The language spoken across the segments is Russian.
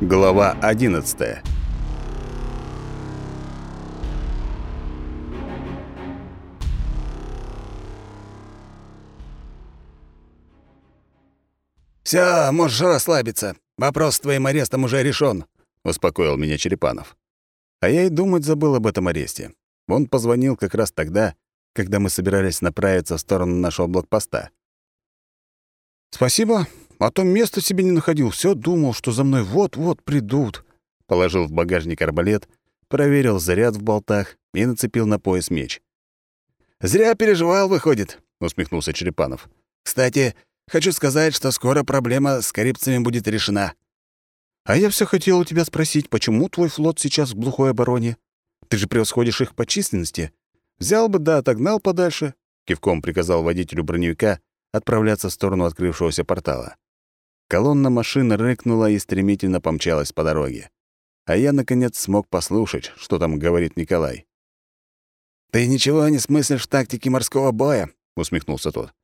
Глава 11. «Всё, можешь расслабиться. Вопрос с твоим арестом уже решен, успокоил меня Черепанов. А я и думать забыл об этом аресте. Он позвонил как раз тогда, когда мы собирались направиться в сторону нашего блокпоста. «Спасибо, а то места себе не находил. Все думал, что за мной вот-вот придут». Положил в багажник арбалет, проверил заряд в болтах и нацепил на пояс меч. «Зря переживал, выходит», — усмехнулся Черепанов. «Кстати, хочу сказать, что скоро проблема с карибцами будет решена». «А я все хотел у тебя спросить, почему твой флот сейчас в глухой обороне? Ты же превосходишь их по численности. Взял бы да отогнал подальше», — кивком приказал водителю броневика отправляться в сторону открывшегося портала. Колонна машин рыкнула и стремительно помчалась по дороге. А я, наконец, смог послушать, что там говорит Николай. «Ты ничего не смыслишь в тактике морского боя?» — усмехнулся тот.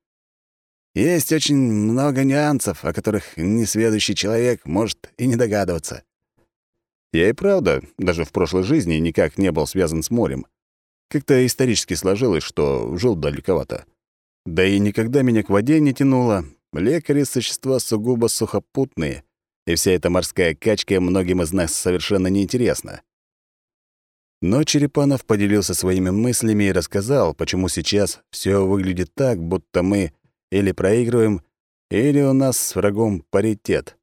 «Есть очень много нюансов, о которых несведущий человек может и не догадываться». Я и правда, даже в прошлой жизни никак не был связан с морем. Как-то исторически сложилось, что жил далековато. Да и никогда меня к воде не тянуло. Лекари — существа сугубо сухопутные, и вся эта морская качка многим из нас совершенно неинтересна. Но Черепанов поделился своими мыслями и рассказал, почему сейчас все выглядит так, будто мы или проигрываем, или у нас с врагом паритет.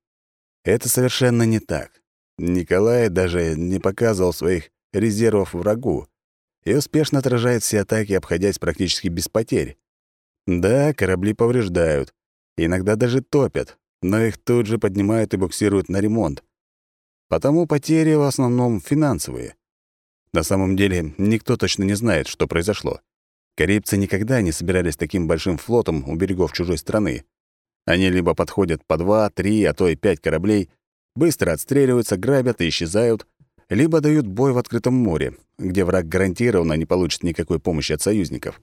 Это совершенно не так. Николай даже не показывал своих резервов врагу и успешно отражает все атаки, обходясь практически без потерь. Да, корабли повреждают, иногда даже топят, но их тут же поднимают и буксируют на ремонт. Потому потери в основном финансовые. На самом деле, никто точно не знает, что произошло. Карибцы никогда не собирались таким большим флотом у берегов чужой страны. Они либо подходят по два, три, а то и пять кораблей, быстро отстреливаются, грабят и исчезают, либо дают бой в открытом море, где враг гарантированно не получит никакой помощи от союзников.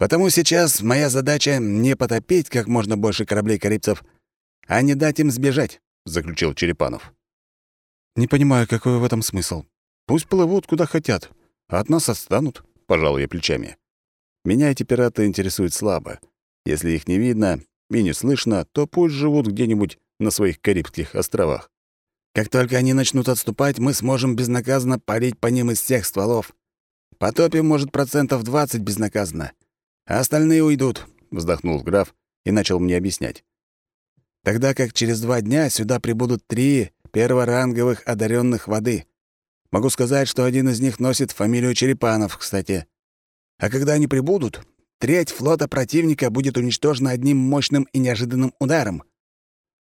Потому сейчас моя задача — не потопить как можно больше кораблей карибцев, а не дать им сбежать», — заключил Черепанов. «Не понимаю, какой в этом смысл. Пусть плывут куда хотят, а от нас отстанут», — пожал я плечами. «Меня эти пираты интересуют слабо. Если их не видно и не слышно, то пусть живут где-нибудь на своих Карибских островах. Как только они начнут отступать, мы сможем безнаказанно палить по ним из всех стволов. Потопим, может, процентов 20 безнаказанно. А остальные уйдут», — вздохнул граф и начал мне объяснять. «Тогда как через два дня сюда прибудут три перворанговых одаренных воды. Могу сказать, что один из них носит фамилию Черепанов, кстати. А когда они прибудут, треть флота противника будет уничтожена одним мощным и неожиданным ударом.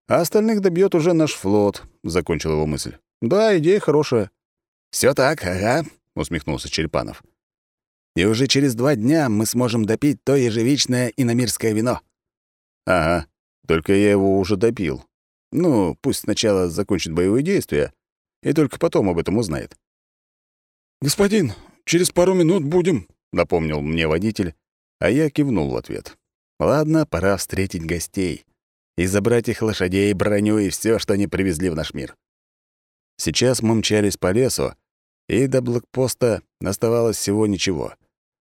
А остальных добьет уже наш флот», — закончил его мысль. «Да, идея хорошая». Все так, ага», — усмехнулся Черепанов и уже через два дня мы сможем допить то ежевичное иномирское вино». «Ага, только я его уже допил. Ну, пусть сначала закончит боевые действия, и только потом об этом узнает». «Господин, через пару минут будем», — напомнил мне водитель, а я кивнул в ответ. «Ладно, пора встретить гостей и забрать их лошадей, броню и все, что они привезли в наш мир». Сейчас мы мчались по лесу, и до блокпоста оставалось всего ничего.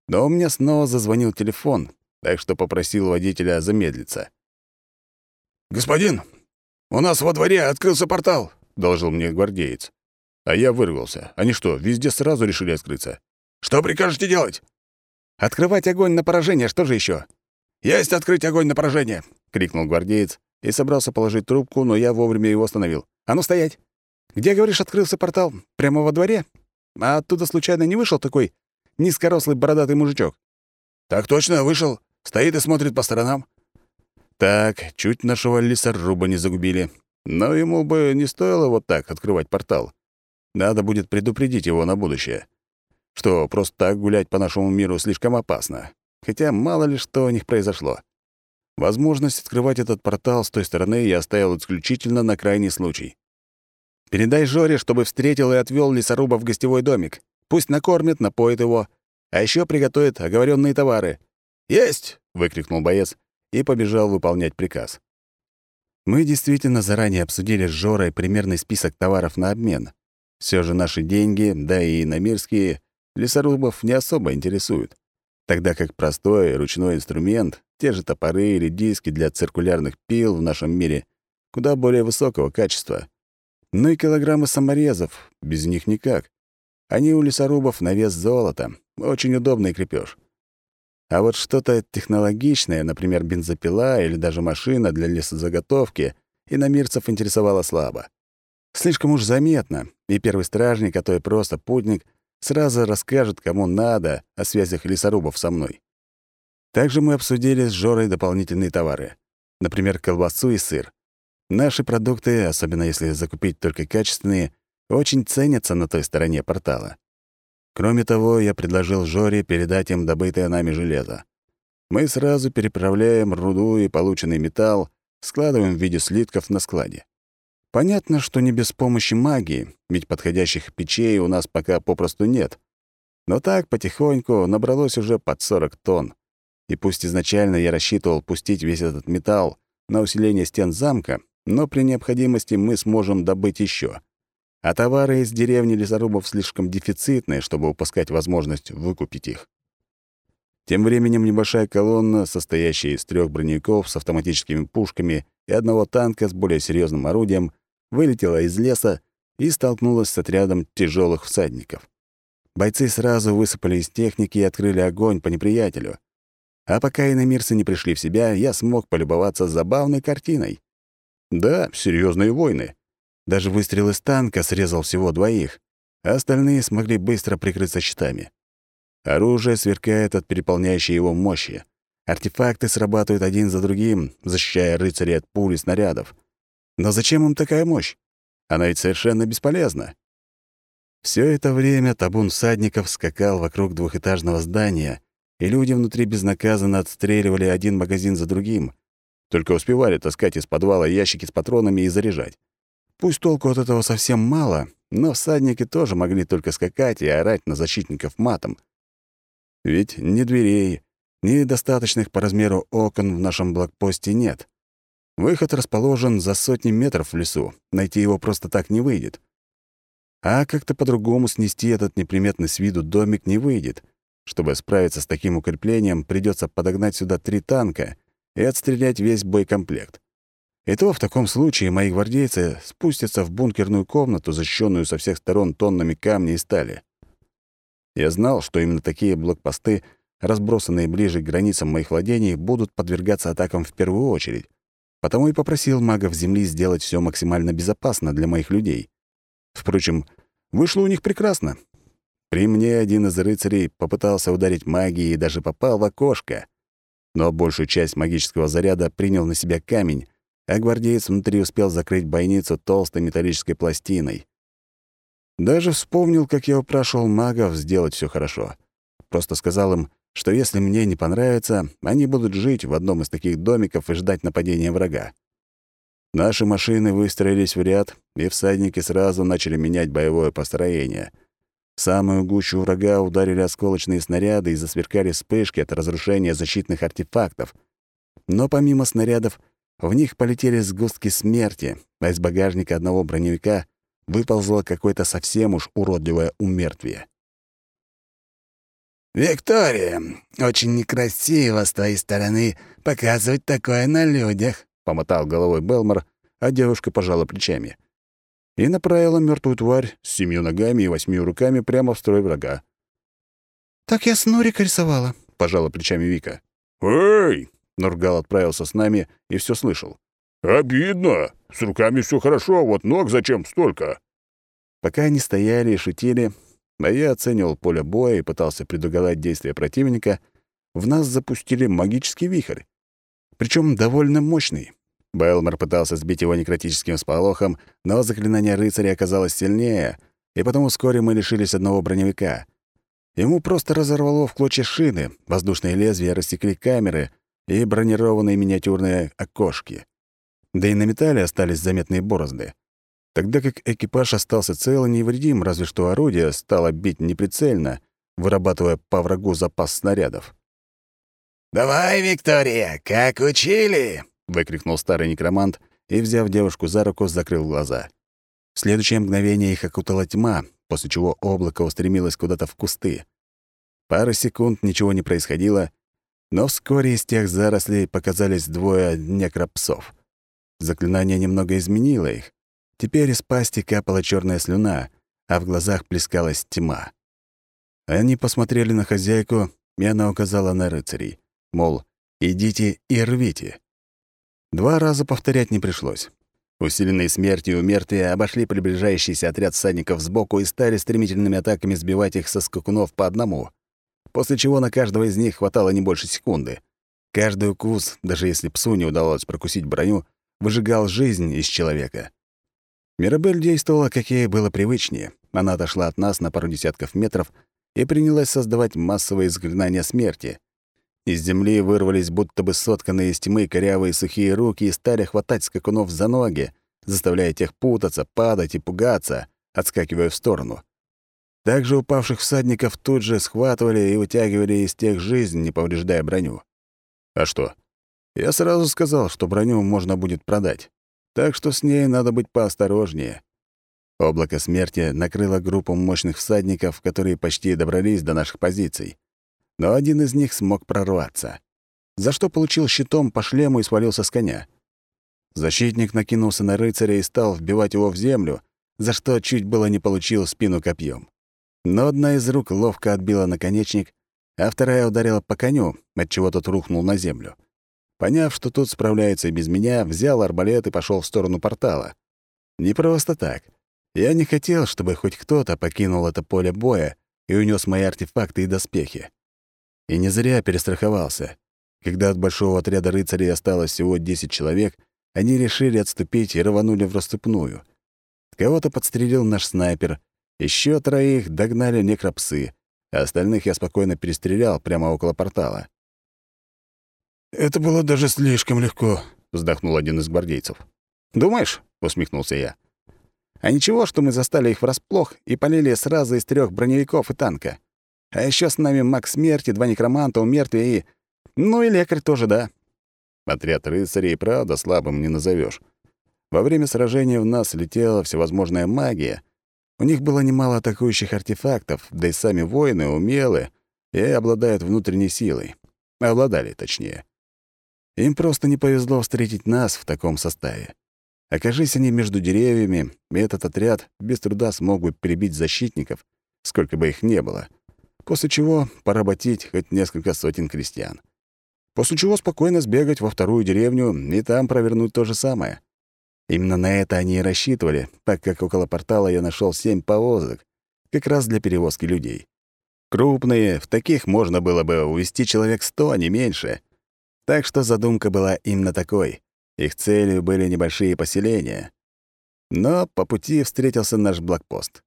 Но у меня снова зазвонил телефон, так что попросил водителя замедлиться. «Господин, у нас во дворе открылся портал», — доложил мне гвардеец. А я вырвался. Они что, везде сразу решили открыться? «Что прикажете делать?» «Открывать огонь на поражение, что же еще? «Есть открыть огонь на поражение!» — крикнул гвардеец и собрался положить трубку, но я вовремя его остановил. «А ну стоять! Где, говоришь, открылся портал? Прямо во дворе? А оттуда случайно не вышел такой низкорослый бородатый мужичок. «Так точно, вышел. Стоит и смотрит по сторонам». Так, чуть нашего лесоруба не загубили. Но ему бы не стоило вот так открывать портал. Надо будет предупредить его на будущее. Что, просто так гулять по нашему миру слишком опасно. Хотя мало ли что у них произошло. Возможность открывать этот портал с той стороны я оставил исключительно на крайний случай. «Передай Жоре, чтобы встретил и отвел лесоруба в гостевой домик. Пусть накормит, напоит его, а еще приготовит оговоренные товары. «Есть!» — выкрикнул боец и побежал выполнять приказ. Мы действительно заранее обсудили с Жорой примерный список товаров на обмен. Все же наши деньги, да и иномирские, лесорубов не особо интересуют, тогда как простой ручной инструмент, те же топоры или диски для циркулярных пил в нашем мире, куда более высокого качества. Ну и килограммы саморезов, без них никак. Они у лесорубов на вес золота, очень удобный крепеж. А вот что-то технологичное, например, бензопила или даже машина для лесозаготовки, иномирцев интересовало слабо. Слишком уж заметно, и первый стражник, а то и просто путник, сразу расскажет, кому надо, о связях лесорубов со мной. Также мы обсудили с Жорой дополнительные товары. Например, колбасу и сыр. Наши продукты, особенно если закупить только качественные, очень ценятся на той стороне портала. Кроме того, я предложил Жоре передать им добытое нами железо. Мы сразу переправляем руду и полученный металл, складываем в виде слитков на складе. Понятно, что не без помощи магии, ведь подходящих печей у нас пока попросту нет. Но так потихоньку набралось уже под 40 тонн. И пусть изначально я рассчитывал пустить весь этот металл на усиление стен замка, но при необходимости мы сможем добыть еще. А товары из деревни лесорубов слишком дефицитные, чтобы упускать возможность выкупить их. Тем временем небольшая колонна, состоящая из трех броневиков с автоматическими пушками и одного танка с более серьезным орудием, вылетела из леса и столкнулась с отрядом тяжелых всадников. Бойцы сразу высыпали из техники и открыли огонь по неприятелю. А пока иномирцы не пришли в себя, я смог полюбоваться забавной картиной. Да, серьезные войны. Даже выстрел из танка срезал всего двоих, а остальные смогли быстро прикрыться щитами. Оружие сверкает от переполняющей его мощи. Артефакты срабатывают один за другим, защищая рыцарей от пуль и снарядов. Но зачем им такая мощь? Она ведь совершенно бесполезна. Все это время табун всадников скакал вокруг двухэтажного здания, и люди внутри безнаказанно отстреливали один магазин за другим. Только успевали таскать из подвала ящики с патронами и заряжать. Пусть толку от этого совсем мало, но всадники тоже могли только скакать и орать на защитников матом. Ведь ни дверей, ни достаточных по размеру окон в нашем блокпосте нет. Выход расположен за сотни метров в лесу, найти его просто так не выйдет. А как-то по-другому снести этот неприметный с виду домик не выйдет. Чтобы справиться с таким укреплением, придется подогнать сюда три танка и отстрелять весь боекомплект. И то в таком случае мои гвардейцы спустятся в бункерную комнату, защищенную со всех сторон тоннами камня и стали. Я знал, что именно такие блокпосты, разбросанные ближе к границам моих владений, будут подвергаться атакам в первую очередь. Потому и попросил магов Земли сделать все максимально безопасно для моих людей. Впрочем, вышло у них прекрасно. При мне один из рыцарей попытался ударить магией и даже попал в окошко. Но большую часть магического заряда принял на себя камень, а гвардеец внутри успел закрыть бойницу толстой металлической пластиной. Даже вспомнил, как я упрашивал магов сделать все хорошо. Просто сказал им, что если мне не понравится, они будут жить в одном из таких домиков и ждать нападения врага. Наши машины выстроились в ряд, и всадники сразу начали менять боевое построение. В самую гущу врага ударили осколочные снаряды и засверкали вспышки от разрушения защитных артефактов. Но помимо снарядов в них полетели сгустки смерти, а из багажника одного броневика выползло какое-то совсем уж уродливое умертвие. «Виктория, очень некрасиво с твоей стороны показывать такое на людях», — помотал головой Белмор, а девушка пожала плечами. И направила мертвую тварь с семью ногами и восьмью руками прямо в строй врага. «Так я с Нурика рисовала», — пожала плечами Вика. «Эй!» Нургал отправился с нами и все слышал. «Обидно. С руками все хорошо, а вот ног зачем столько?» Пока они стояли и шутили, а я оценивал поле боя и пытался предугадать действия противника, в нас запустили магический вихрь. Причем довольно мощный. Белмор пытался сбить его некротическим сполохом, но заклинание рыцаря оказалось сильнее, и потому вскоре мы лишились одного броневика. Ему просто разорвало в клочья шины, воздушные лезвия рассекли камеры, и бронированные миниатюрные окошки. Да и на металле остались заметные борозды. Тогда как экипаж остался цел и невредим, разве что орудие стало бить неприцельно, вырабатывая по врагу запас снарядов. «Давай, Виктория, как учили!» — выкрикнул старый некромант и, взяв девушку за руку, закрыл глаза. В следующее мгновение их окутала тьма, после чего облако устремилось куда-то в кусты. Пара секунд ничего не происходило, но вскоре из тех зарослей показались двое некропсов. Заклинание немного изменило их. Теперь из пасти капала черная слюна, а в глазах плескалась тьма. Они посмотрели на хозяйку, и она указала на рыцарей. Мол, идите и рвите. Два раза повторять не пришлось. Усиленные смертью и умертвия обошли приближающийся отряд всадников сбоку и стали стремительными атаками сбивать их со скакунов по одному после чего на каждого из них хватало не больше секунды. Каждый укус, даже если псу не удалось прокусить броню, выжигал жизнь из человека. Мирабель действовала, как ей было привычнее. Она отошла от нас на пару десятков метров и принялась создавать массовые заклинания смерти. Из земли вырвались будто бы сотканные из тьмы корявые сухие руки и стали хватать скакунов за ноги, заставляя тех путаться, падать и пугаться, отскакивая в сторону. Также упавших всадников тут же схватывали и вытягивали из тех жизнь, не повреждая броню. А что? Я сразу сказал, что броню можно будет продать. Так что с ней надо быть поосторожнее. Облако смерти накрыло группу мощных всадников, которые почти добрались до наших позиций. Но один из них смог прорваться. За что получил щитом по шлему и свалился с коня. Защитник накинулся на рыцаря и стал вбивать его в землю, за что чуть было не получил спину копьем. Но одна из рук ловко отбила наконечник, а вторая ударила по коню, отчего тот рухнул на землю. Поняв, что тут справляется и без меня, взял арбалет и пошел в сторону портала. Не просто так. Я не хотел, чтобы хоть кто-то покинул это поле боя и унес мои артефакты и доспехи. И не зря перестраховался. Когда от большого отряда рыцарей осталось всего 10 человек, они решили отступить и рванули в расступную. Кого-то подстрелил наш снайпер, еще троих догнали некропсы, а остальных я спокойно перестрелял прямо около портала. «Это было даже слишком легко», — вздохнул один из гвардейцев. «Думаешь?» — усмехнулся я. «А ничего, что мы застали их врасплох и полили сразу из трех броневиков и танка. А еще с нами маг смерти, два некроманта, умертвия и... Ну и лекарь тоже, да». Отряд рыцарей, правда, слабым не назовешь. Во время сражения в нас летела всевозможная магия, у них было немало атакующих артефактов, да и сами воины умелы и обладают внутренней силой. Обладали, точнее. Им просто не повезло встретить нас в таком составе. Окажись они между деревьями, этот отряд без труда смог бы перебить защитников, сколько бы их не было, после чего поработить хоть несколько сотен крестьян. После чего спокойно сбегать во вторую деревню и там провернуть то же самое. Именно на это они и рассчитывали, так как около портала я нашел семь повозок, как раз для перевозки людей. Крупные, в таких можно было бы увезти человек сто, а не меньше. Так что задумка была именно такой. Их целью были небольшие поселения. Но по пути встретился наш блокпост.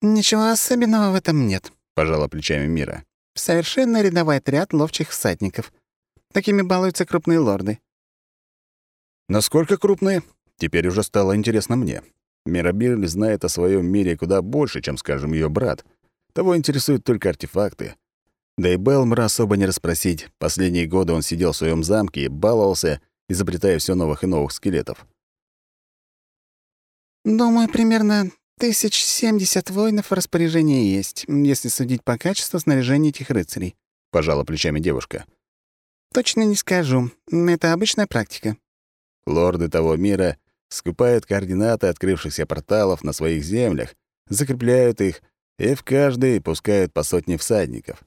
«Ничего особенного в этом нет», — пожала плечами Мира. «Совершенно рядовой отряд ловчих всадников. Такими балуются крупные лорды. Насколько крупные? Теперь уже стало интересно мне. Мирабель знает о своем мире куда больше, чем, скажем, ее брат. Того интересуют только артефакты. Да и Белмра особо не расспросить. Последние годы он сидел в своем замке и баловался, изобретая все новых и новых скелетов. «Думаю, примерно тысяч семьдесят воинов в распоряжении есть, если судить по качеству снаряжения этих рыцарей», — пожала плечами девушка. «Точно не скажу. Это обычная практика. Лорды того мира скупают координаты открывшихся порталов на своих землях, закрепляют их и в каждый пускают по сотне всадников.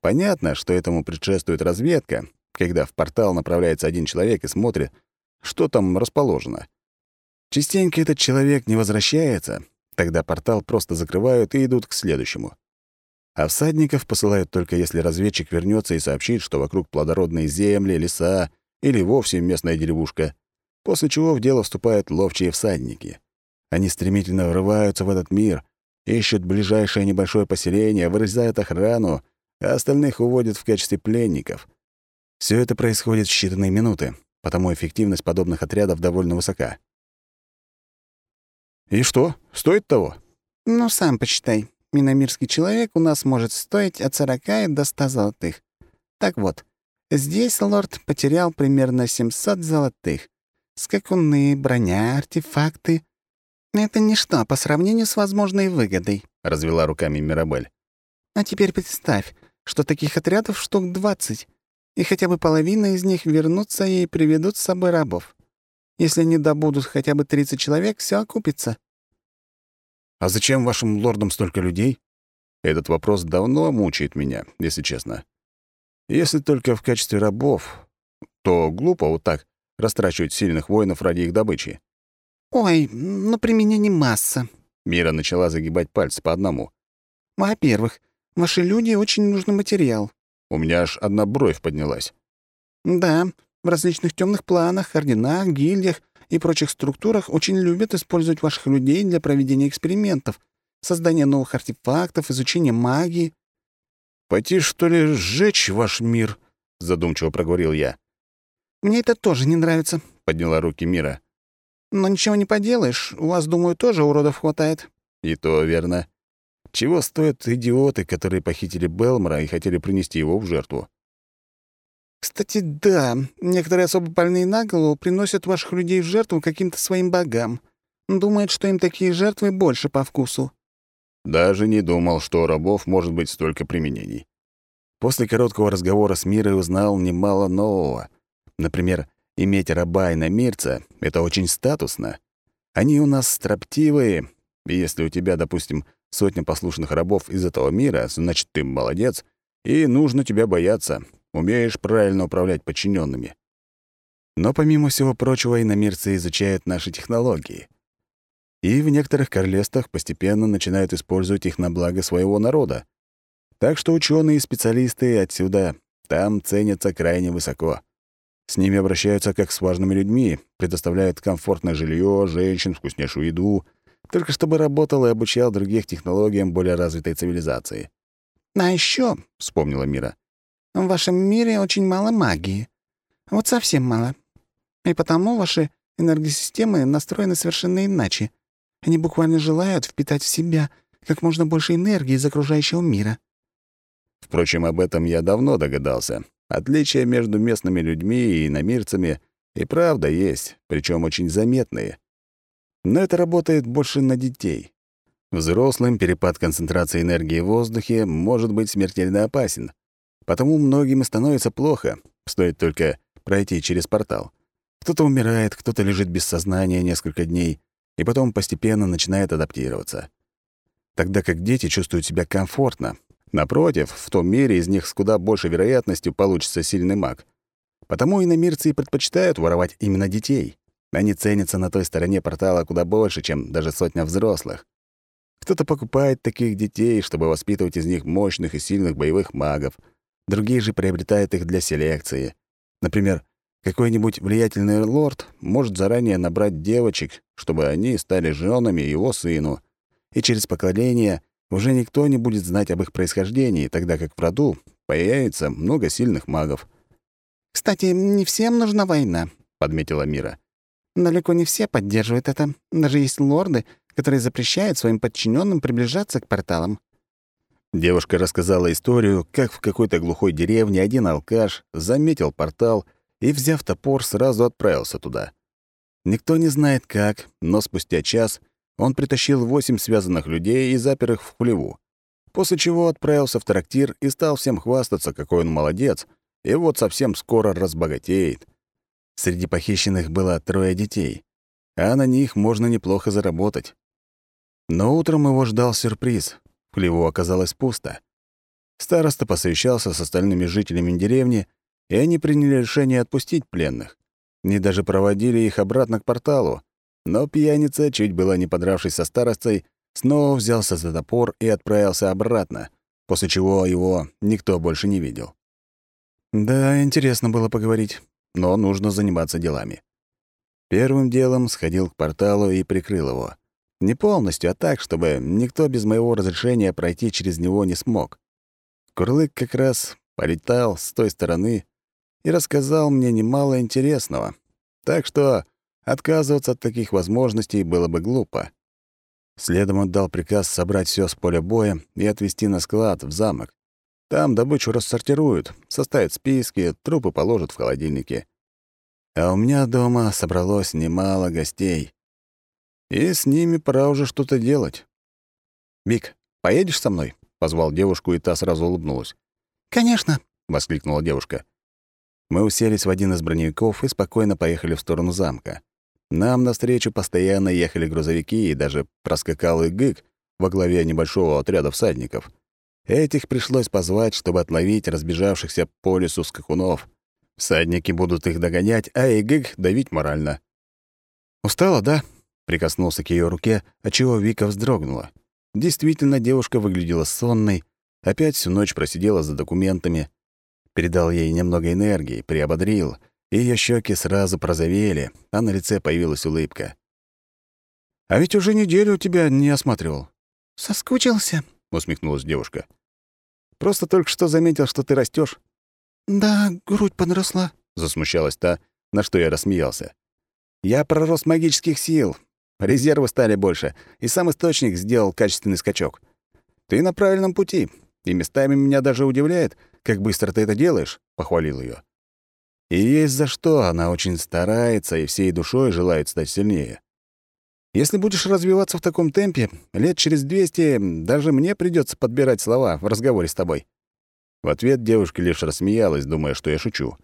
Понятно, что этому предшествует разведка, когда в портал направляется один человек и смотрит, что там расположено. Частенько этот человек не возвращается, тогда портал просто закрывают и идут к следующему. А всадников посылают только если разведчик вернется и сообщит, что вокруг плодородные земли, леса или вовсе местная деревушка — после чего в дело вступают ловчие всадники. Они стремительно врываются в этот мир, ищут ближайшее небольшое поселение, вырезают охрану, а остальных уводят в качестве пленников. Все это происходит в считанные минуты, потому эффективность подобных отрядов довольно высока. «И что, стоит того?» «Ну, сам почитай. Миномирский человек у нас может стоить от 40 до 100 золотых. Так вот, здесь лорд потерял примерно 700 золотых, Скакуны, броня, артефакты. Это ничто по сравнению с возможной выгодой», — развела руками Мирабель. «А теперь представь, что таких отрядов штук двадцать, и хотя бы половина из них вернутся и приведут с собой рабов. Если не добудут хотя бы 30 человек, все окупится». «А зачем вашим лордам столько людей?» Этот вопрос давно мучает меня, если честно. Если только в качестве рабов, то глупо вот так растрачивать сильных воинов ради их добычи. «Ой, ну применений масса», — Мира начала загибать пальцы по одному. «Во-первых, ваши люди очень нужный материал». У меня аж одна бровь поднялась. «Да, в различных темных планах, орденах, гильдиях и прочих структурах очень любят использовать ваших людей для проведения экспериментов, создания новых артефактов, изучения магии». «Пойти, что ли, сжечь ваш мир?» — задумчиво проговорил я. «Мне это тоже не нравится», — подняла руки Мира. «Но ничего не поделаешь, у вас, думаю, тоже уродов хватает». «И то верно. Чего стоят идиоты, которые похитили Белмора и хотели принести его в жертву?» «Кстати, да, некоторые особо больные на голову приносят ваших людей в жертву каким-то своим богам. Думают, что им такие жертвы больше по вкусу». Даже не думал, что у рабов может быть столько применений. После короткого разговора с Мирой узнал немало нового — Например, иметь раба и намирца — это очень статусно. Они у нас строптивые, и если у тебя, допустим, сотня послушных рабов из этого мира, значит, ты молодец, и нужно тебя бояться, умеешь правильно управлять подчиненными. Но помимо всего прочего, иномирцы изучают наши технологии. И в некоторых королевствах постепенно начинают использовать их на благо своего народа. Так что ученые и специалисты отсюда там ценятся крайне высоко. С ними обращаются как с важными людьми, предоставляют комфортное жилье, женщин, вкуснейшую еду, только чтобы работал и обучал других технологиям более развитой цивилизации. «А еще, вспомнила Мира, — «в вашем мире очень мало магии. Вот совсем мало. И потому ваши энергосистемы настроены совершенно иначе. Они буквально желают впитать в себя как можно больше энергии из окружающего мира». Впрочем, об этом я давно догадался, Отличия между местными людьми и иномирцами и правда есть, причем очень заметные. Но это работает больше на детей. Взрослым перепад концентрации энергии в воздухе может быть смертельно опасен. Потому многим и становится плохо, стоит только пройти через портал. Кто-то умирает, кто-то лежит без сознания несколько дней, и потом постепенно начинает адаптироваться. Тогда как дети чувствуют себя комфортно, Напротив, в том мире из них с куда большей вероятностью получится сильный маг. Потому иномирцы и предпочитают воровать именно детей. Они ценятся на той стороне портала куда больше, чем даже сотня взрослых. Кто-то покупает таких детей, чтобы воспитывать из них мощных и сильных боевых магов. Другие же приобретают их для селекции. Например, какой-нибудь влиятельный лорд может заранее набрать девочек, чтобы они стали женами его сыну, и через поколение уже никто не будет знать об их происхождении, тогда как в роду появится много сильных магов. «Кстати, не всем нужна война», — подметила Мира. «Далеко не все поддерживают это. Даже есть лорды, которые запрещают своим подчиненным приближаться к порталам». Девушка рассказала историю, как в какой-то глухой деревне один алкаш заметил портал и, взяв топор, сразу отправился туда. Никто не знает как, но спустя час он притащил восемь связанных людей и запер их в хлеву. После чего отправился в трактир и стал всем хвастаться, какой он молодец, и вот совсем скоро разбогатеет. Среди похищенных было трое детей, а на них можно неплохо заработать. Но утром его ждал сюрприз. В хлеву оказалось пусто. Староста посовещался с остальными жителями деревни, и они приняли решение отпустить пленных. Они даже проводили их обратно к порталу, но пьяница, чуть было не подравшись со старостой, снова взялся за топор и отправился обратно, после чего его никто больше не видел. Да, интересно было поговорить, но нужно заниматься делами. Первым делом сходил к порталу и прикрыл его. Не полностью, а так, чтобы никто без моего разрешения пройти через него не смог. Курлык как раз полетал с той стороны и рассказал мне немало интересного. Так что Отказываться от таких возможностей было бы глупо. Следом отдал приказ собрать все с поля боя и отвезти на склад в замок. Там добычу рассортируют, составят списки, трупы положат в холодильнике. А у меня дома собралось немало гостей. И с ними пора уже что-то делать. «Вик, поедешь со мной?» — позвал девушку, и та сразу улыбнулась. «Конечно», — воскликнула девушка. Мы уселись в один из броневиков и спокойно поехали в сторону замка. Нам навстречу постоянно ехали грузовики, и даже проскакал и во главе небольшого отряда всадников. Этих пришлось позвать, чтобы отловить разбежавшихся по лесу скакунов. Всадники будут их догонять, а ИГИГ давить морально. «Устала, да?» — прикоснулся к ее руке, отчего Вика вздрогнула. Действительно, девушка выглядела сонной, опять всю ночь просидела за документами. Передал ей немного энергии, приободрил, ее щеки сразу прозовели, а на лице появилась улыбка. «А ведь уже неделю тебя не осматривал». «Соскучился?» — усмехнулась девушка. «Просто только что заметил, что ты растешь. «Да, грудь подросла», — засмущалась та, на что я рассмеялся. «Я пророс магических сил. Резервы стали больше, и сам источник сделал качественный скачок. Ты на правильном пути, и местами меня даже удивляет, как быстро ты это делаешь», — похвалил ее. И есть за что, она очень старается и всей душой желает стать сильнее. Если будешь развиваться в таком темпе, лет через 200 даже мне придется подбирать слова в разговоре с тобой». В ответ девушка лишь рассмеялась, думая, что я шучу.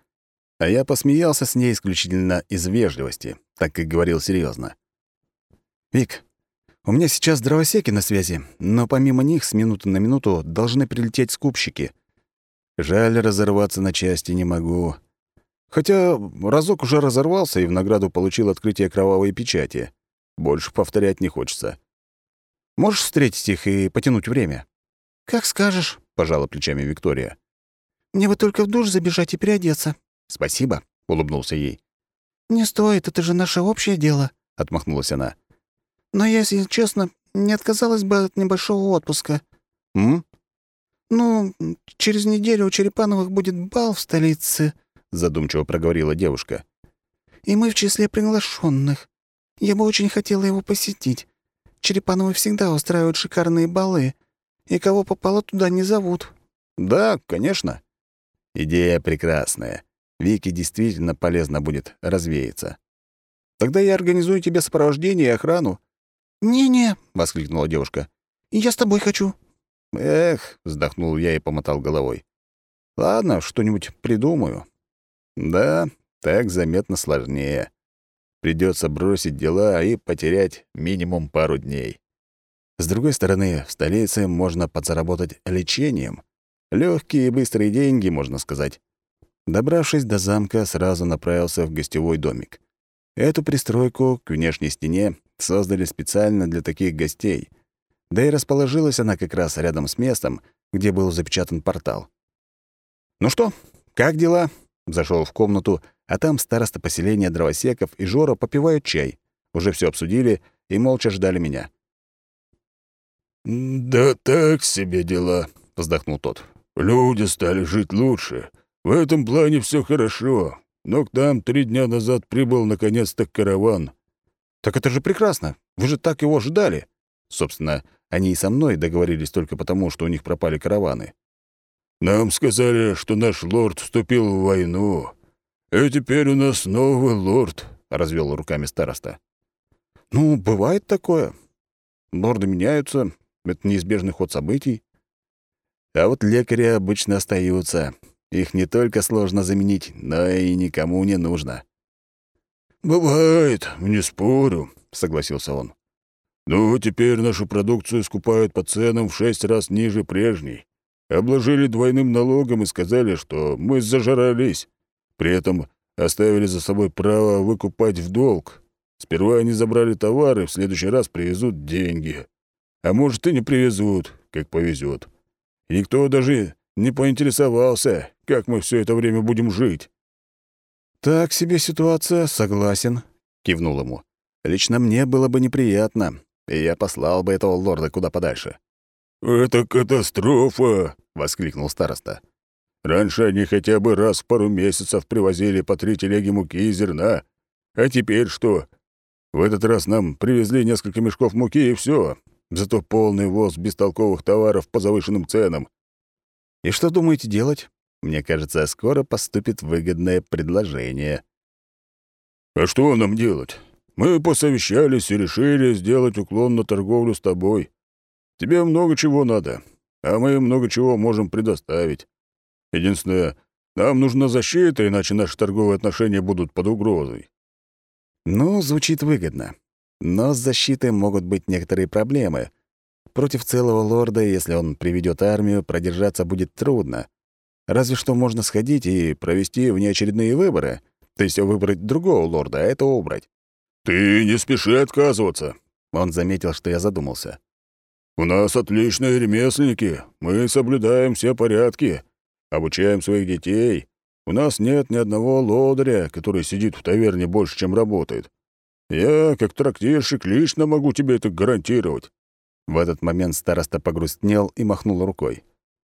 А я посмеялся с ней исключительно из вежливости, так как говорил серьезно. «Вик, у меня сейчас дровосеки на связи, но помимо них с минуты на минуту должны прилететь скупщики. Жаль, разорваться на части не могу. Хотя разок уже разорвался и в награду получил открытие кровавой печати. Больше повторять не хочется. Можешь встретить их и потянуть время?» «Как скажешь», — пожала плечами Виктория. «Мне бы только в душ забежать и переодеться». «Спасибо», — улыбнулся ей. «Не стоит, это же наше общее дело», — отмахнулась она. «Но я, если честно, не отказалась бы от небольшого отпуска». «М?» «Ну, через неделю у Черепановых будет бал в столице», задумчиво проговорила девушка. «И мы в числе приглашенных. Я бы очень хотела его посетить. Черепановы всегда устраивают шикарные балы, и кого попало туда не зовут». «Да, конечно». Идея прекрасная. Вике действительно полезно будет развеяться. «Тогда я организую тебе сопровождение и охрану». «Не-не», — воскликнула девушка. «Я с тобой хочу». «Эх», — вздохнул я и помотал головой. «Ладно, что-нибудь придумаю». Да, так заметно сложнее. Придется бросить дела и потерять минимум пару дней. С другой стороны, в столице можно подзаработать лечением. Легкие и быстрые деньги, можно сказать. Добравшись до замка, сразу направился в гостевой домик. Эту пристройку к внешней стене создали специально для таких гостей. Да и расположилась она как раз рядом с местом, где был запечатан портал. «Ну что, как дела?» Зашел в комнату, а там староста поселения дровосеков и Жора попивают чай. Уже все обсудили и молча ждали меня. «Да так себе дела», — вздохнул тот. «Люди стали жить лучше. В этом плане все хорошо. Но к нам три дня назад прибыл наконец-то караван». «Так это же прекрасно. Вы же так его ждали». Собственно, они и со мной договорились только потому, что у них пропали караваны. Нам сказали, что наш лорд вступил в войну. И теперь у нас новый лорд», — развел руками староста. «Ну, бывает такое. Лорды меняются. Это неизбежный ход событий. А вот лекари обычно остаются. Их не только сложно заменить, но и никому не нужно». «Бывает, не спорю», — согласился он. «Но теперь нашу продукцию скупают по ценам в шесть раз ниже прежней. Обложили двойным налогом и сказали, что мы зажрались. При этом оставили за собой право выкупать в долг. Сперва они забрали товары, в следующий раз привезут деньги. А может, и не привезут, как повезет. никто даже не поинтересовался, как мы все это время будем жить. «Так себе ситуация, согласен», — кивнул ему. «Лично мне было бы неприятно, и я послал бы этого лорда куда подальше. «Это катастрофа!» — воскликнул староста. «Раньше они хотя бы раз в пару месяцев привозили по три телеги муки и зерна. А теперь что? В этот раз нам привезли несколько мешков муки и все. Зато полный воз бестолковых товаров по завышенным ценам. И что думаете делать? Мне кажется, скоро поступит выгодное предложение. «А что нам делать? Мы посовещались и решили сделать уклон на торговлю с тобой. Тебе много чего надо, а мы много чего можем предоставить. Единственное, нам нужна защита, иначе наши торговые отношения будут под угрозой». Ну, звучит выгодно. Но с защитой могут быть некоторые проблемы. Против целого лорда, если он приведет армию, продержаться будет трудно. Разве что можно сходить и провести внеочередные выборы, то есть выбрать другого лорда, а это убрать. «Ты не спеши отказываться», — он заметил, что я задумался. «У нас отличные ремесленники, мы соблюдаем все порядки, обучаем своих детей. У нас нет ни одного лодыря, который сидит в таверне больше, чем работает. Я, как трактирщик, лично могу тебе это гарантировать». В этот момент староста погрустнел и махнул рукой.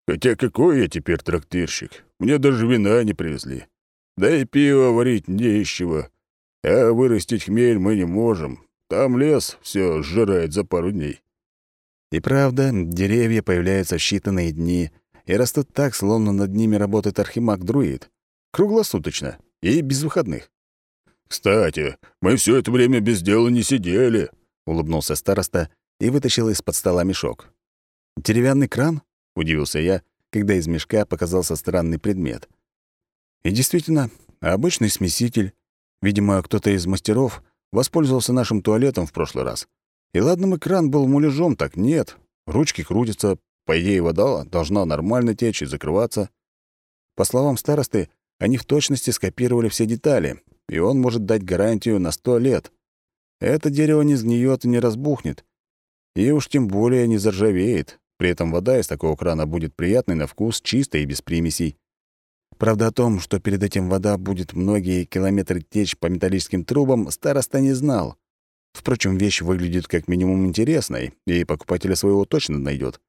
«Хотя какой я теперь трактирщик? Мне даже вина не привезли. Да и пиво варить не из чего. А вырастить хмель мы не можем. Там лес все сжирает за пару дней». И правда, деревья появляются в считанные дни и растут так, словно над ними работает архимаг-друид. Круглосуточно и без выходных. «Кстати, мы все это время без дела не сидели», — улыбнулся староста и вытащил из-под стола мешок. «Деревянный кран?» — удивился я, когда из мешка показался странный предмет. И действительно, обычный смеситель. Видимо, кто-то из мастеров воспользовался нашим туалетом в прошлый раз. И ладно, экран был муляжом, так нет. Ручки крутятся, по идее, вода должна нормально течь и закрываться. По словам старосты, они в точности скопировали все детали, и он может дать гарантию на сто лет. Это дерево не сгниет и не разбухнет. И уж тем более не заржавеет. При этом вода из такого крана будет приятной на вкус, чистой и без примесей. Правда, о том, что перед этим вода будет многие километры течь по металлическим трубам, староста не знал. Впрочем, вещь выглядит как минимум интересной, и покупателя своего точно найдет.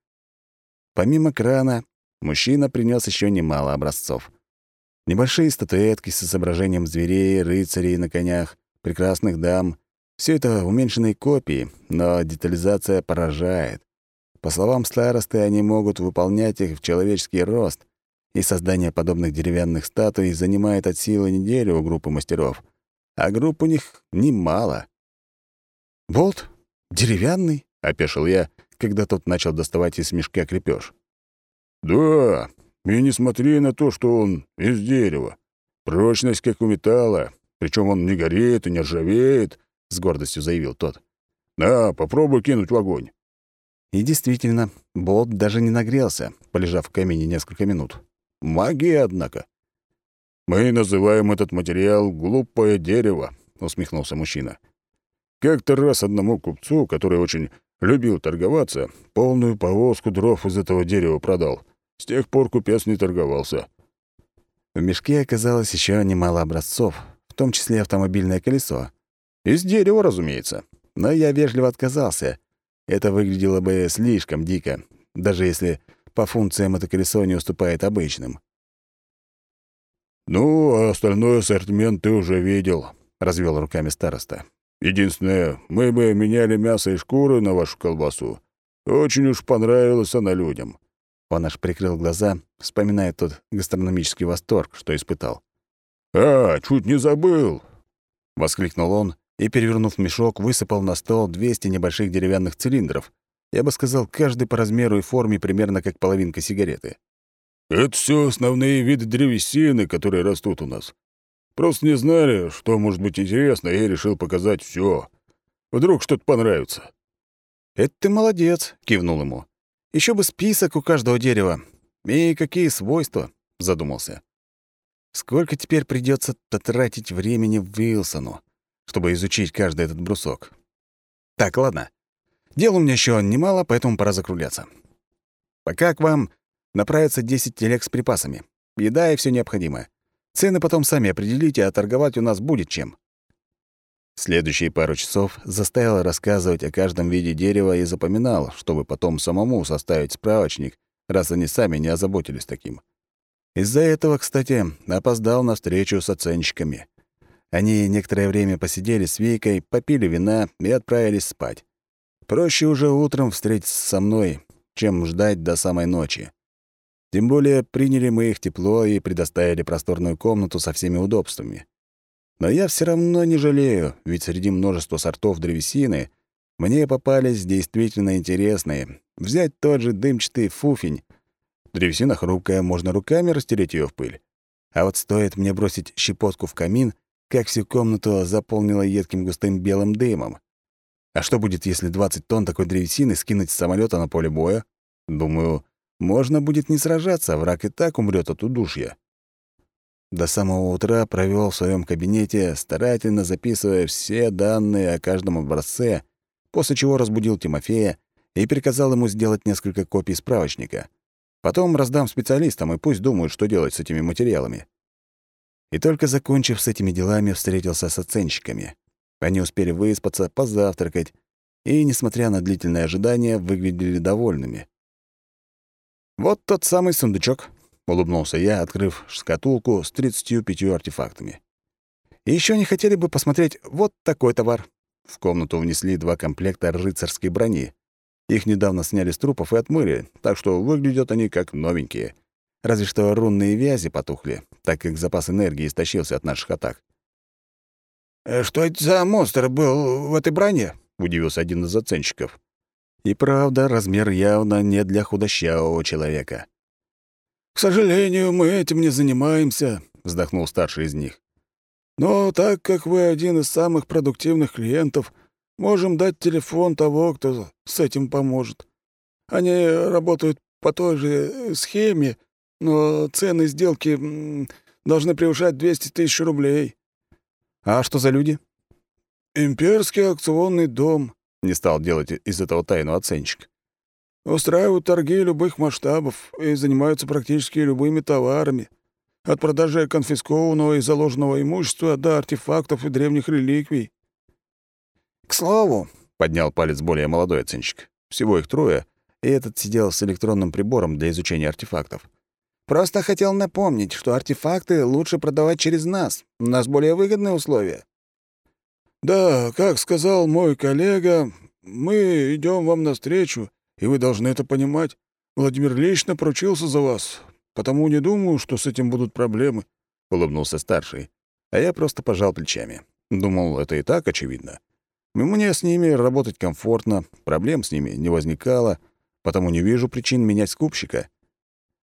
Помимо крана, мужчина принес еще немало образцов. Небольшие статуэтки с изображением зверей, рыцарей на конях, прекрасных дам. Все это уменьшенные копии, но детализация поражает. По словам старосты, они могут выполнять их в человеческий рост, и создание подобных деревянных статуй занимает от силы неделю у группы мастеров, а групп у них немало. «Болт? Деревянный?» — опешил я, когда тот начал доставать из мешка крепеж. «Да, и не смотри на то, что он из дерева. Прочность, как у металла. Причем он не горит и не ржавеет», — с гордостью заявил тот. «На, попробуй кинуть в огонь». И действительно, болт даже не нагрелся, полежав в камине несколько минут. Магия, однако. «Мы называем этот материал «глупое дерево», — усмехнулся мужчина. «Как-то раз одному купцу, который очень любил торговаться, полную повозку дров из этого дерева продал. С тех пор купец не торговался. В мешке оказалось еще немало образцов, в том числе автомобильное колесо. Из дерева, разумеется. Но я вежливо отказался. Это выглядело бы слишком дико, даже если по функциям это колесо не уступает обычным. «Ну, а остальной ассортимент ты уже видел», — развел руками староста. «Единственное, мы бы меняли мясо и шкуры на вашу колбасу. Очень уж понравилась она людям. Он аж прикрыл глаза, вспоминая тот гастрономический восторг, что испытал. «А, чуть не забыл!» — воскликнул он и, перевернув мешок, высыпал на стол 200 небольших деревянных цилиндров. Я бы сказал, каждый по размеру и форме примерно как половинка сигареты. «Это все основные виды древесины, которые растут у нас. Просто не знали, что может быть интересно, и решил показать все. Вдруг что-то понравится». «Это ты молодец», — кивнул ему. Еще бы список у каждого дерева. И какие свойства, задумался. Сколько теперь придется тратить времени в Уилсону, чтобы изучить каждый этот брусок? Так, ладно. Дел у меня еще немало, поэтому пора закругляться. Пока к вам направится 10 телег с припасами. Еда и все необходимое. Цены потом сами определите, а торговать у нас будет чем. Следующие пару часов заставил рассказывать о каждом виде дерева и запоминал, чтобы потом самому составить справочник, раз они сами не озаботились таким. Из-за этого, кстати, опоздал на встречу с оценщиками. Они некоторое время посидели с Вейкой, попили вина и отправились спать. Проще уже утром встретиться со мной, чем ждать до самой ночи. Тем более приняли мы их тепло и предоставили просторную комнату со всеми удобствами. Но я все равно не жалею, ведь среди множества сортов древесины мне попались действительно интересные. Взять тот же дымчатый фуфень. Древесина хрупкая, можно руками растереть ее в пыль. А вот стоит мне бросить щепотку в камин, как всю комнату заполнила едким густым белым дымом. А что будет, если 20 тонн такой древесины скинуть с самолета на поле боя? Думаю, можно будет не сражаться, а враг и так умрет от удушья. До самого утра провел в своем кабинете, старательно записывая все данные о каждом образце, после чего разбудил Тимофея и приказал ему сделать несколько копий справочника. Потом раздам специалистам, и пусть думают, что делать с этими материалами. И только закончив с этими делами, встретился с оценщиками. Они успели выспаться, позавтракать и, несмотря на длительное ожидание, выглядели довольными. «Вот тот самый сундучок», — улыбнулся я, открыв шкатулку с 35 артефактами. «И еще не хотели бы посмотреть вот такой товар». В комнату внесли два комплекта рыцарской брони. Их недавно сняли с трупов и отмыли, так что выглядят они как новенькие. Разве что рунные вязи потухли, так как запас энергии истощился от наших атак. «Э, «Что это за монстр был в этой броне?» — удивился один из оценщиков. И правда, размер явно не для худощавого человека. «К сожалению, мы этим не занимаемся», — вздохнул старший из них. «Но так как вы один из самых продуктивных клиентов, можем дать телефон того, кто с этим поможет. Они работают по той же схеме, но цены сделки должны превышать 200 тысяч рублей. А что за люди? Имперский аукционный дом, не стал делать из этого тайну оценщик. Устраивают торги любых масштабов и занимаются практически любыми товарами. От продажи конфискованного и заложенного имущества до артефактов и древних реликвий. «К слову», — поднял палец более молодой оценщик. Всего их трое, и этот сидел с электронным прибором для изучения артефактов. Просто хотел напомнить, что артефакты лучше продавать через нас. У нас более выгодные условия. Да, как сказал мой коллега, мы идем вам навстречу, и вы должны это понимать. Владимир лично поручился за вас, потому не думаю, что с этим будут проблемы. Улыбнулся старший, а я просто пожал плечами. Думал, это и так очевидно. Мне с ними работать комфортно, проблем с ними не возникало, потому не вижу причин менять скупщика.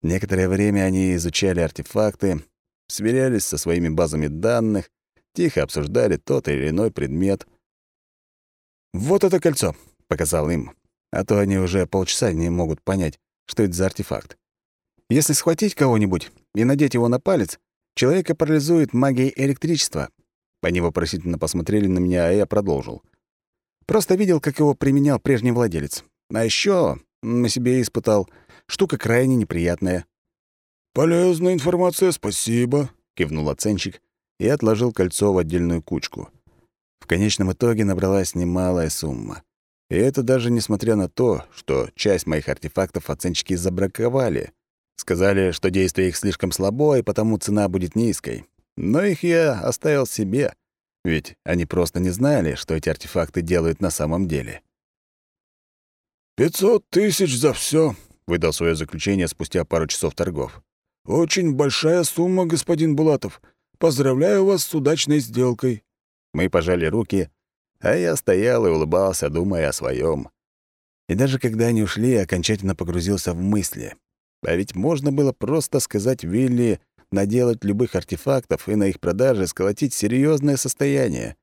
Некоторое время они изучали артефакты, сверялись со своими базами данных, тихо обсуждали тот или иной предмет. «Вот это кольцо», — показал им, а то они уже полчаса не могут понять, что это за артефакт. Если схватить кого-нибудь и надеть его на палец, человека парализует магией электричества. Они вопросительно посмотрели на меня, а я продолжил. Просто видел, как его применял прежний владелец. А еще на себе испытал — Штука крайне неприятная». «Полезная информация, спасибо», — кивнул оценщик и отложил кольцо в отдельную кучку. В конечном итоге набралась немалая сумма. И это даже несмотря на то, что часть моих артефактов оценщики забраковали. Сказали, что действие их слишком слабо, и потому цена будет низкой. Но их я оставил себе, ведь они просто не знали, что эти артефакты делают на самом деле. «Пятьсот тысяч за все, выдал свое заключение спустя пару часов торгов. «Очень большая сумма, господин Булатов. Поздравляю вас с удачной сделкой». Мы пожали руки, а я стоял и улыбался, думая о своем. И даже когда они ушли, окончательно погрузился в мысли. А ведь можно было просто сказать Вилли наделать любых артефактов и на их продаже сколотить серьезное состояние.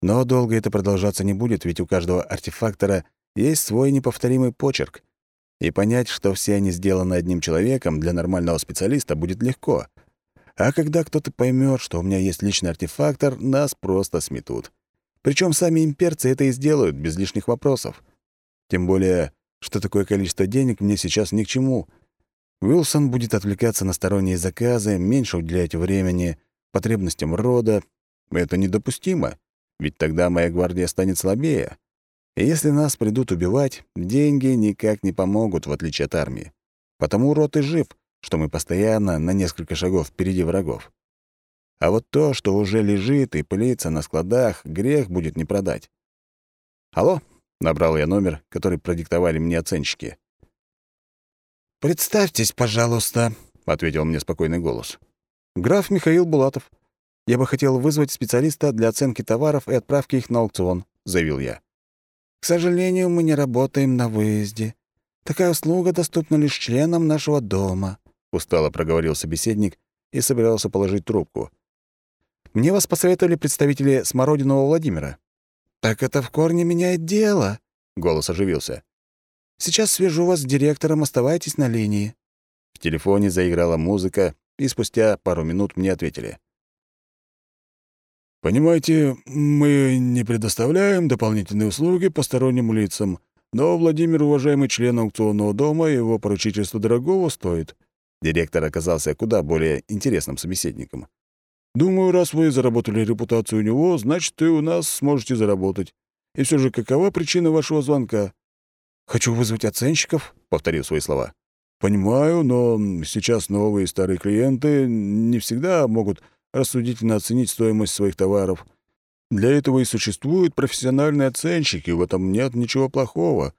Но долго это продолжаться не будет, ведь у каждого артефактора есть свой неповторимый почерк. И понять, что все они сделаны одним человеком, для нормального специалиста будет легко. А когда кто-то поймет, что у меня есть личный артефактор, нас просто сметут. Причем сами имперцы это и сделают, без лишних вопросов. Тем более, что такое количество денег мне сейчас ни к чему. Уилсон будет отвлекаться на сторонние заказы, меньше уделять времени потребностям рода. Это недопустимо, ведь тогда моя гвардия станет слабее. И если нас придут убивать, деньги никак не помогут, в отличие от армии. Потому рот и жив, что мы постоянно на несколько шагов впереди врагов. А вот то, что уже лежит и пылится на складах, грех будет не продать. «Алло?» — набрал я номер, который продиктовали мне оценщики. «Представьтесь, пожалуйста», — ответил мне спокойный голос. «Граф Михаил Булатов». Я бы хотел вызвать специалиста для оценки товаров и отправки их на аукцион», — заявил я. «К сожалению, мы не работаем на выезде. Такая услуга доступна лишь членам нашего дома», — устало проговорил собеседник и собирался положить трубку. «Мне вас посоветовали представители Смородиного Владимира». «Так это в корне меняет дело», — голос оживился. «Сейчас свяжу вас с директором, оставайтесь на линии». В телефоне заиграла музыка, и спустя пару минут мне ответили. «Понимаете, мы не предоставляем дополнительные услуги посторонним лицам, но Владимир, уважаемый член аукционного дома, его поручительство дорогого стоит». Директор оказался куда более интересным собеседником. «Думаю, раз вы заработали репутацию у него, значит, и у нас сможете заработать. И все же, какова причина вашего звонка?» «Хочу вызвать оценщиков», — повторил свои слова. «Понимаю, но сейчас новые и старые клиенты не всегда могут рассудительно оценить стоимость своих товаров. Для этого и существуют профессиональные оценщики, в этом нет ничего плохого.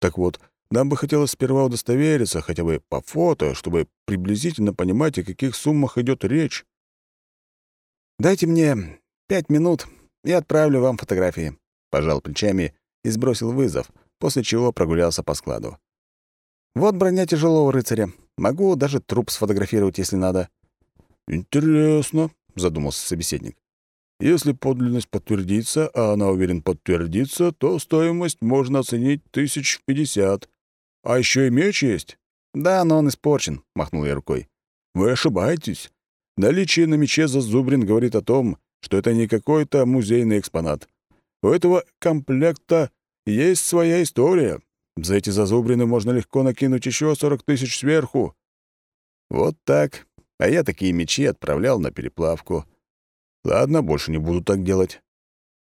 Так вот, нам бы хотелось сперва удостовериться, хотя бы по фото, чтобы приблизительно понимать, о каких суммах идет речь. «Дайте мне пять минут, и отправлю вам фотографии», — пожал плечами и сбросил вызов, после чего прогулялся по складу. Вот броня тяжелого рыцаря. Могу даже труп сфотографировать, если надо». «Интересно», — задумался собеседник. «Если подлинность подтвердится, а она, уверен, подтвердится, то стоимость можно оценить тысяч пятьдесят. А еще и меч есть?» «Да, но он испорчен», — махнул я рукой. «Вы ошибаетесь. Наличие на мече зазубрин говорит о том, что это не какой-то музейный экспонат. У этого комплекта есть своя история, за эти зазубрины можно легко накинуть еще сорок тысяч сверху. Вот так. А я такие мечи отправлял на переплавку. Ладно, больше не буду так делать.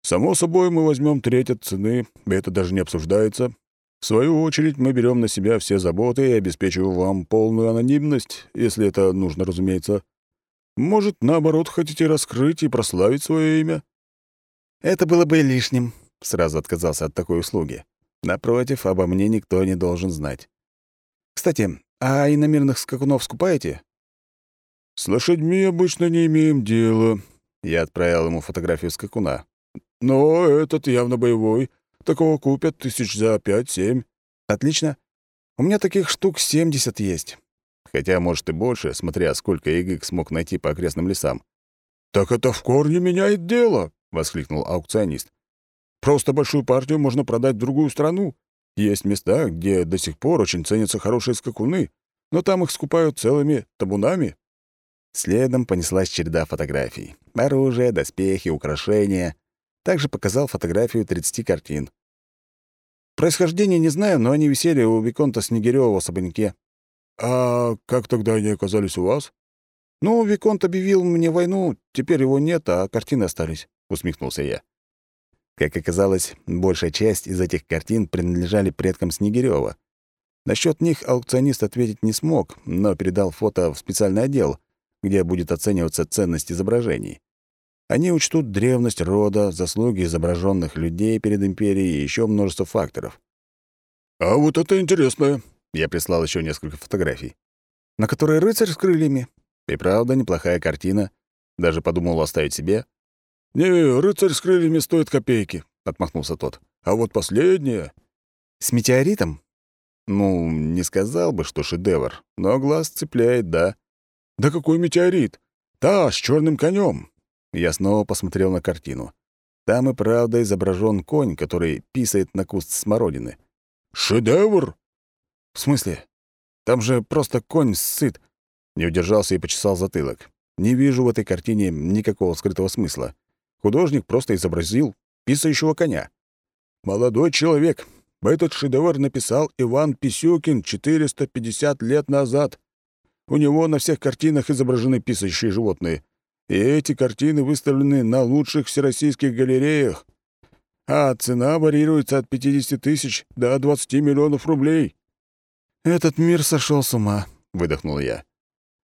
Само собой, мы возьмем треть от цены, это даже не обсуждается. В свою очередь, мы берем на себя все заботы и обеспечиваем вам полную анонимность, если это нужно, разумеется. Может, наоборот, хотите раскрыть и прославить свое имя? Это было бы лишним, сразу отказался от такой услуги. Напротив, обо мне никто не должен знать. Кстати, а иномерных скакунов скупаете? С лошадьми обычно не имеем дела. Я отправил ему фотографию скакуна. Но этот явно боевой. Такого купят тысяч за пять-семь. Отлично. У меня таких штук семьдесят есть. Хотя, может, и больше, смотря сколько ягык смог найти по окрестным лесам. «Так это в корне меняет дело!» — воскликнул аукционист. Просто большую партию можно продать в другую страну. Есть места, где до сих пор очень ценятся хорошие скакуны, но там их скупают целыми табунами». Следом понеслась череда фотографий. Оружие, доспехи, украшения. Также показал фотографию 30 картин. Происхождение не знаю, но они висели у Виконта Снегирёва в особняке. «А как тогда они оказались у вас?» «Ну, Виконт объявил мне войну, теперь его нет, а картины остались», — усмехнулся я. Как оказалось, большая часть из этих картин принадлежали предкам Снегирёва. Насчёт них аукционист ответить не смог, но передал фото в специальный отдел, где будет оцениваться ценность изображений. Они учтут древность рода, заслуги изображенных людей перед империей и ещё множество факторов. «А вот это интересно!» Я прислал ещё несколько фотографий. На которые рыцарь с крыльями. И правда, неплохая картина. Даже подумал оставить себе. «Не, рыцарь с крыльями стоит копейки», — отмахнулся тот. «А вот последняя...» «С метеоритом?» «Ну, не сказал бы, что шедевр, но глаз цепляет, да». «Да какой метеорит? Та, с черным конем. Я снова посмотрел на картину. Там и правда изображен конь, который писает на куст смородины. «Шедевр?» «В смысле? Там же просто конь сыт». Не удержался и почесал затылок. Не вижу в этой картине никакого скрытого смысла. Художник просто изобразил писающего коня. «Молодой человек, этот шедевр написал Иван Писюкин 450 лет назад. У него на всех картинах изображены писающие животные. И эти картины выставлены на лучших всероссийских галереях. А цена варьируется от 50 тысяч до 20 миллионов рублей». «Этот мир сошел с ума», — выдохнул я.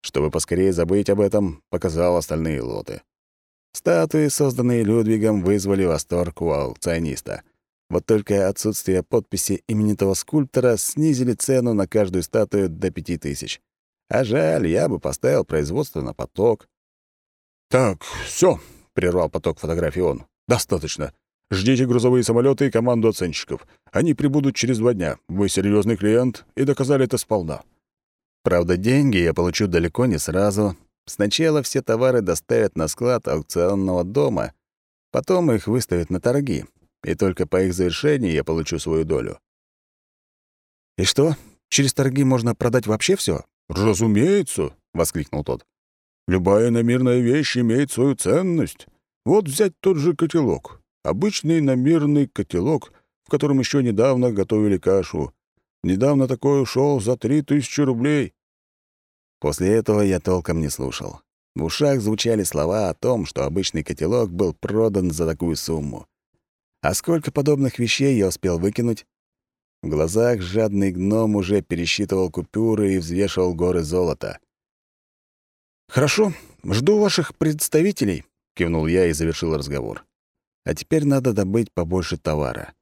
Чтобы поскорее забыть об этом, показал остальные лоты. Статуи, созданные Людвигом, вызвали восторг у аукциониста. Вот только отсутствие подписи именитого скульптора снизили цену на каждую статую до пяти тысяч. А жаль, я бы поставил производство на поток. «Так, все, прервал поток фотографий он. «Достаточно. Ждите грузовые самолеты и команду оценщиков. Они прибудут через два дня. Вы серьезный клиент и доказали это сполна». Правда, деньги я получу далеко не сразу. Сначала все товары доставят на склад аукционного дома, потом их выставят на торги, и только по их завершении я получу свою долю. «И что, через торги можно продать вообще все? «Разумеется», — воскликнул тот. «Любая намирная вещь имеет свою ценность. Вот взять тот же котелок. Обычный намирный котелок, в котором еще недавно готовили кашу. Недавно такой ушел за три тысячи рублей. После этого я толком не слушал. В ушах звучали слова о том, что обычный котелок был продан за такую сумму. А сколько подобных вещей я успел выкинуть? В глазах жадный гном уже пересчитывал купюры и взвешивал горы золота. «Хорошо, жду ваших представителей», — кивнул я и завершил разговор. «А теперь надо добыть побольше товара».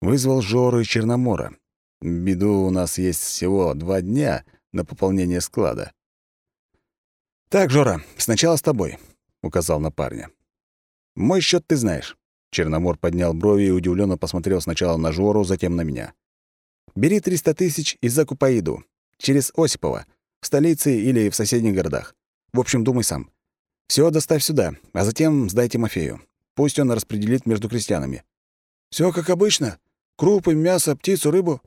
Вызвал Жору и Черномора. Беду у нас есть всего два дня на пополнение склада. «Так, Жора, сначала с тобой», — указал на парня. «Мой счет ты знаешь». Черномор поднял брови и удивленно посмотрел сначала на Жору, затем на меня. Бери 300 тысяч и закупай еду. Через Осипова. В столице или в соседних городах. В общем, думай сам. Все доставь сюда, а затем сдай Тимофею. Пусть он распределит между крестьянами. Все как обычно? Крупы, мясо, птицу, рыбу?»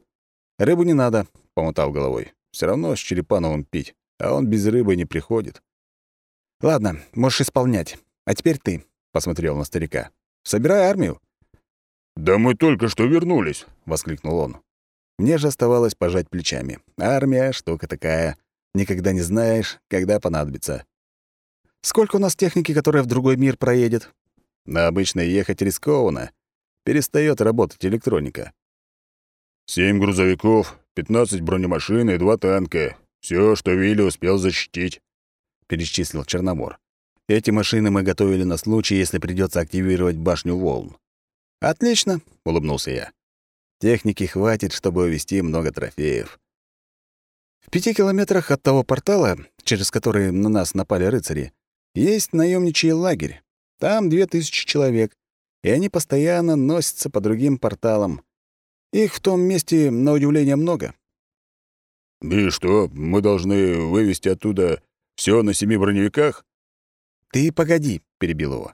«Рыбу не надо», — помотал головой. Все равно с Черепановым пить, а он без рыбы не приходит». «Ладно, можешь исполнять. А теперь ты», — посмотрел на старика. «Собирай армию». «Да мы только что вернулись», — воскликнул он. Мне же оставалось пожать плечами. Армия — штука такая. Никогда не знаешь, когда понадобится. Сколько у нас техники, которая в другой мир проедет? На обычно ехать рискованно. Перестает работать электроника. Семь грузовиков, пятнадцать бронемашин и два танка. Все, что Вилли успел защитить», — перечислил Черномор. «Эти машины мы готовили на случай, если придется активировать башню волн». «Отлично», — улыбнулся я. Техники хватит, чтобы увезти много трофеев. В пяти километрах от того портала, через который на нас напали рыцари, есть наемничий лагерь. Там две тысячи человек, и они постоянно носятся по другим порталам. Их в том месте, на удивление, много. «И что, мы должны вывести оттуда все на семи броневиках?» «Ты погоди», — перебил его.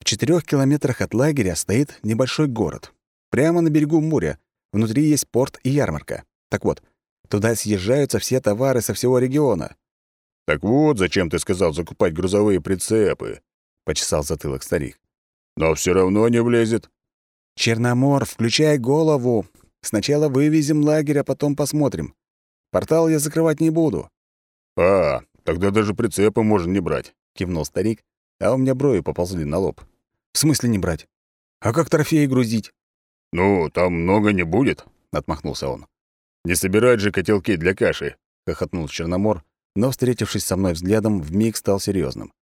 «В четырех километрах от лагеря стоит небольшой город. Прямо на берегу моря, Внутри есть порт и ярмарка. Так вот, туда съезжаются все товары со всего региона. «Так вот, зачем ты сказал закупать грузовые прицепы?» — почесал затылок старик. «Но все равно не влезет». «Черномор, включай голову. Сначала вывезем лагерь, а потом посмотрим. Портал я закрывать не буду». «А, тогда даже прицепы можно не брать», — кивнул старик, а у меня брови поползли на лоб. «В смысле не брать? А как трофеи грузить?» «Ну, там много не будет», — отмахнулся он. «Не собирать же котелки для каши», — хохотнул Черномор, но, встретившись со мной взглядом, вмиг стал серьезным.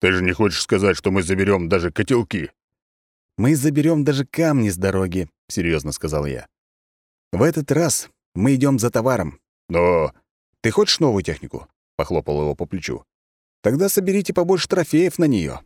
«Ты же не хочешь сказать, что мы заберем даже котелки?» «Мы заберем даже камни с дороги», — серьезно сказал я. «В этот раз мы идем за товаром». «Но...» «Ты хочешь новую технику?» — похлопал его по плечу. «Тогда соберите побольше трофеев на нее.